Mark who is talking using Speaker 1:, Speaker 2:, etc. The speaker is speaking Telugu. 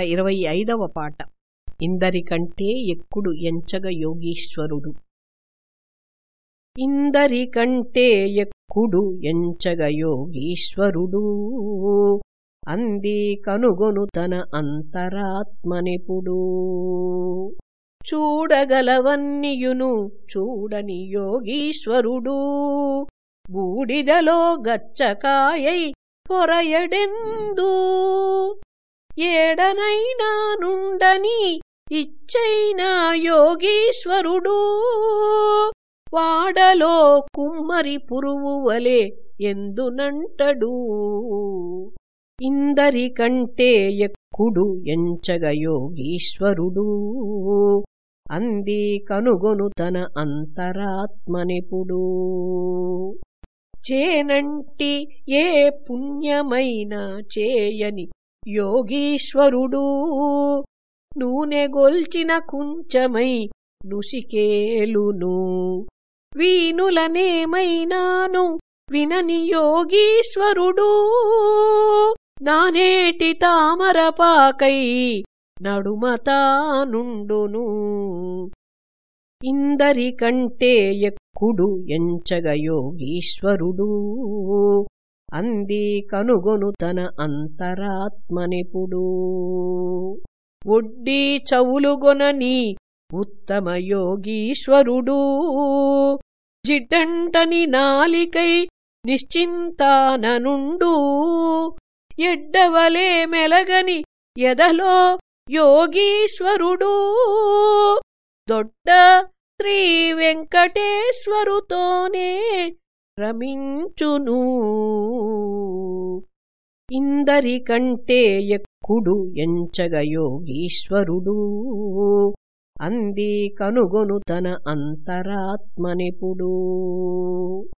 Speaker 1: ఇరవై ఐదవ పాట. ఇందరికంటే ఎక్కుడు ఎంచగ యోగీశ్వరుడు? ఇందరికంటే ఎక్కుడు ఎంచగ యోగీశ్వరుడు? అంది కనుగొను తన అంతరాత్మనిపుడు. చూడగలవన్నియును చూడని యోగీశ్వరుడు. బూడిదలో గచ్చకాయై పొరయడెందూ ఏడనైనా నుండని ఇచ్చైనా యోగీశ్వరుడు. వాడలో కుమ్మరి పురువు వలె ఎందునంటడు? ఇందరికంటే ఎక్కుడు ఎంచగ యోగీశ్వరుడు. అంది కనుగొను తన అంతరాత్మనిపుడు. చేనంటి ఏ పుణ్యమైన చేయని యోగీశ్వరుడూ. నూనె గొల్చిన కుంచమై నుసికేలును. వీనులనేమైనాను వినని యోగీశ్వరుడూ. నానేటి తామరపాకై నడుమతానుండును ఇందరికంటే ఎక్కుడు ఎంచగ యోగీశ్వరుడు. అంది కనుగొను తన అంతరాత్మనిపుడు. ఒడ్డీ చవులుగొనని ఉత్తమ యోగీశ్వరుడు. జిడ్డంటని నాలికై నిశ్చింతాననుండు. ఎడ్డవలే మెలగని ఎదలో యోగీశ్వరుడు. దొడ్డ శ్రీ వెంకటేశ్వరుతోనే రమించును. ఇందరికంటే ఎక్కుడు ఎంచగ యోగీశ్వరుడు. అంది కనుగొను తన అంతరాత్మనిపుడు.